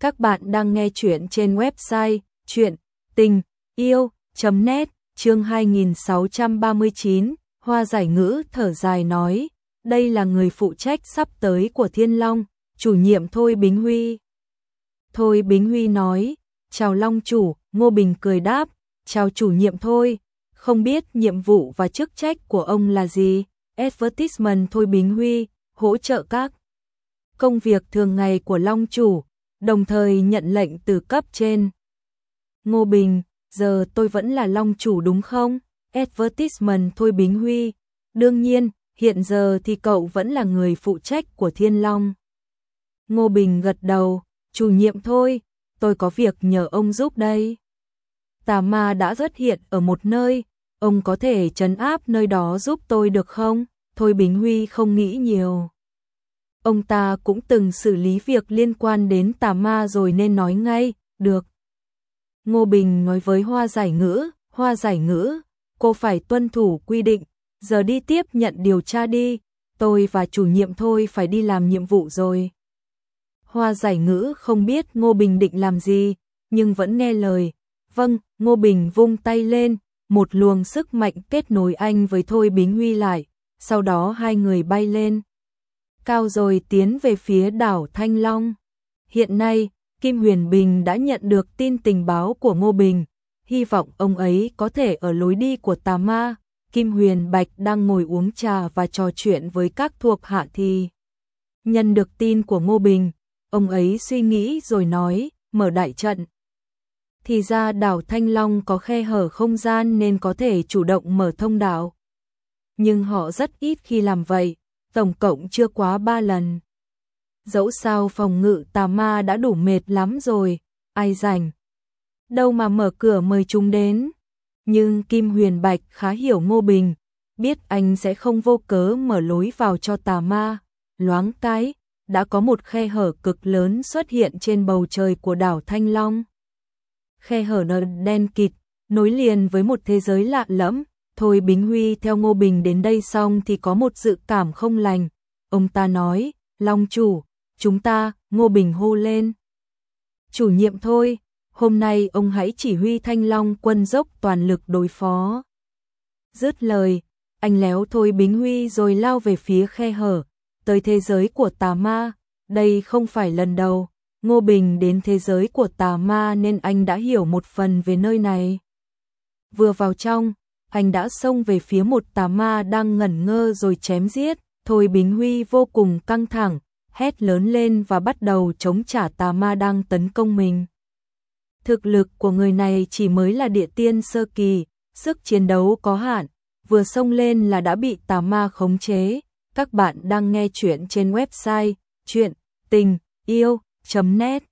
Các bạn đang nghe chuyện trên website chuyện tình yêu.net chương 2639 Hoa giải ngữ thở dài nói đây là người phụ trách sắp tới của Thiên Long, chủ nhiệm Thôi Bính Huy. Thôi Bính Huy nói, chào Long chủ, Ngô Bình cười đáp, chào chủ nhiệm Thôi, không biết nhiệm vụ và chức trách của ông là gì, advertisement Thôi Bính Huy, hỗ trợ các công việc thường ngày của Long chủ, đồng thời nhận lệnh từ cấp trên. Ngô Bình, giờ tôi vẫn là Long chủ đúng không? Advertisement Thôi Bính Huy, đương nhiên, hiện giờ thì cậu vẫn là người phụ trách của Thiên Long. Ngô Bình gật đầu, chủ nhiệm thôi, tôi có việc nhờ ông giúp đây. Tà ma đã xuất hiện ở một nơi, ông có thể trấn áp nơi đó giúp tôi được không? Thôi Bình Huy không nghĩ nhiều. Ông ta cũng từng xử lý việc liên quan đến tà ma rồi nên nói ngay, được. Ngô Bình nói với Hoa Giải Ngữ, Hoa Giải Ngữ, cô phải tuân thủ quy định, giờ đi tiếp nhận điều tra đi, tôi và chủ nhiệm thôi phải đi làm nhiệm vụ rồi. Hoa Giải Ngữ không biết Ngô Bình định làm gì, nhưng vẫn nghe lời. Vâng, Ngô Bình vung tay lên, một luồng sức mạnh kết nối anh với Thôi Bính Huy lại, sau đó hai người bay lên cao rồi tiến về phía đảo Thanh Long. Hiện nay, Kim Huyền Bình đã nhận được tin tình báo của Ngô Bình, hy vọng ông ấy có thể ở lối đi của tà ma. Kim Huyền Bạch đang ngồi uống trà và trò chuyện với các thuộc hạ thì. Nhận được tin của Ngô Bình, ông ấy suy nghĩ rồi nói, mở đại trận. Thì ra đảo Thanh Long có khe hở không gian nên có thể chủ động mở thông đạo. Nhưng họ rất ít khi làm vậy, tổng cộng chưa quá ba lần. Dẫu sao phòng ngự tà ma đã đủ mệt lắm rồi, ai rảnh. Đâu mà mở cửa mời chúng đến. Nhưng Kim Huyền Bạch khá hiểu Ngô Bình, biết anh sẽ không vô cớ mở lối vào cho tà ma. Loáng cái, đã có một khe hở cực lớn xuất hiện trên bầu trời của đảo Thanh Long. Khe hở nở đen kịt, nối liền với một thế giới lạ lẫm, Thôi Bính Huy theo Ngô Bình đến đây xong thì có một dự cảm không lành. Ông ta nói, Long chủ, chúng ta, Ngô Bình hô lên. Chủ nhiệm thôi, hôm nay ông hãy chỉ huy Thanh Long quân dốc toàn lực đối phó. Dứt lời, anh léo Thôi Bính Huy rồi lao về phía khe hở, tới thế giới của tà ma. Đây không phải lần đầu, Ngô Bình đến thế giới của tà ma nên anh đã hiểu một phần về nơi này. Vừa vào trong, anh đã xông về phía một tà ma đang ngẩn ngơ rồi chém giết. Thôi Bính Huy vô cùng căng thẳng, hét lớn lên và bắt đầu chống trả tà ma đang tấn công mình. Thực lực của người này chỉ mới là địa tiên sơ kỳ, sức chiến đấu có hạn, vừa xông lên là đã bị tà ma khống chế. Các bạn đang nghe chuyện trên website chuyện tình yêu.net